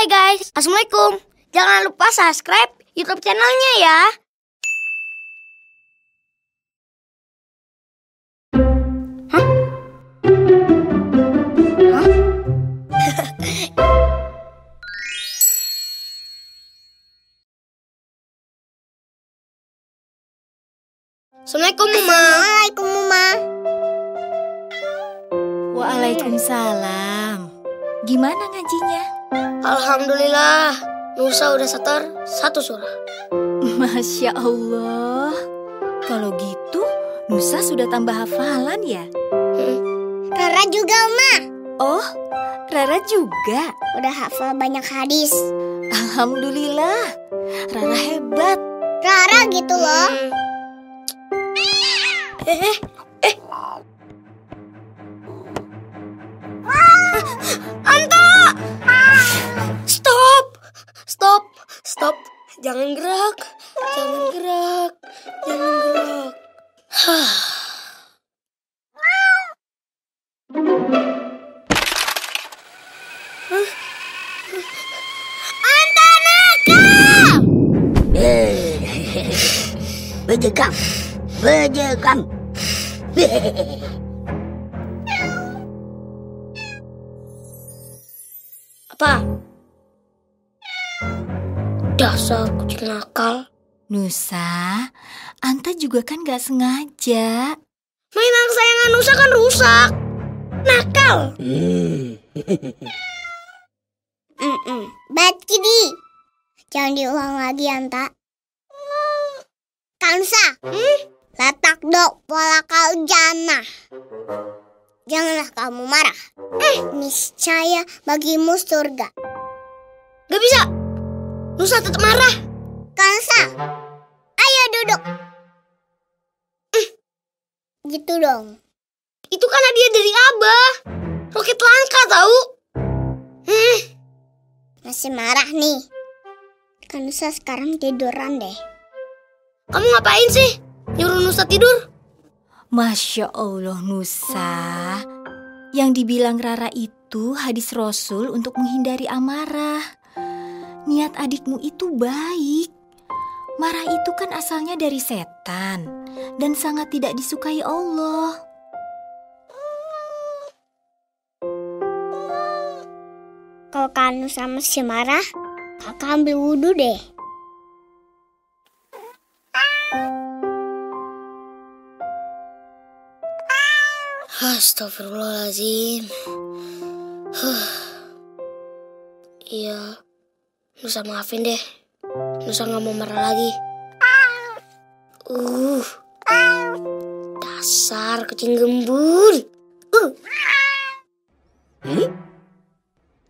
Hai guys, Assalamualaikum. Jangan lupa subscribe YouTube channelnya ya. Hah? Hah? Assalamualaikum Mama. Assalamualaikum Mama. Waalaikumsalam. Gimana ngajinya? Alhamdulillah, Nusa udah setor satu surah. Masya Allah. Kalau gitu, Nusa sudah tambah hafalan ya? Rara juga Oma. Oh, Rara juga. Udah hafal banyak hadis. Alhamdulillah. Rara hebat. Rara gitu loh. Eh, eh, Jangan gerak! Jangan gerak! Jangan gerak! Hah. Bejekam, bejekam. Apa? Dasar kucing nakal. Nusa, Anta juga kan gak sengaja. Mainan kesayangan Nusa kan rusak. Nakal. Mm-mm. Bad kitty. Jangan diulang lagi Anta. Kansa. Hmm? Letak dok pola kau jana. Janganlah kamu marah. Eh, niscaya bagimu surga. Gak bisa. Nusa tetap marah. Kansa. Ayo duduk. Eh, Gitu dong. Itu kan hadiah dari Abah. Roket langka tahu. Hmm, Masih marah nih. Kansa sekarang tiduran deh. kamu ngapain sih? Nyuruh Nusa tidur? Masya Allah Nusa. Yang dibilang Rara itu hadis Rasul untuk menghindari amarah. Niat adikmu itu baik. Marah itu kan asalnya dari setan dan sangat tidak disukai Allah. Kalau Kansa masih marah, kakak ambil wudhu deh. Astagfirullahaladzim. Huh. Iya, Nusa maafin deh. Nusa nggak mau marah lagi. Uh, dasar kucing gembul. Uh.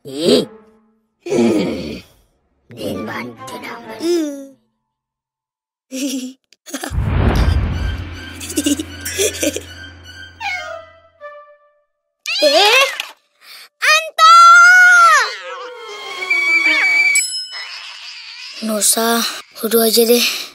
Ih. Dimban tidak Hmm. eh, Nusa, wudhu aja deh.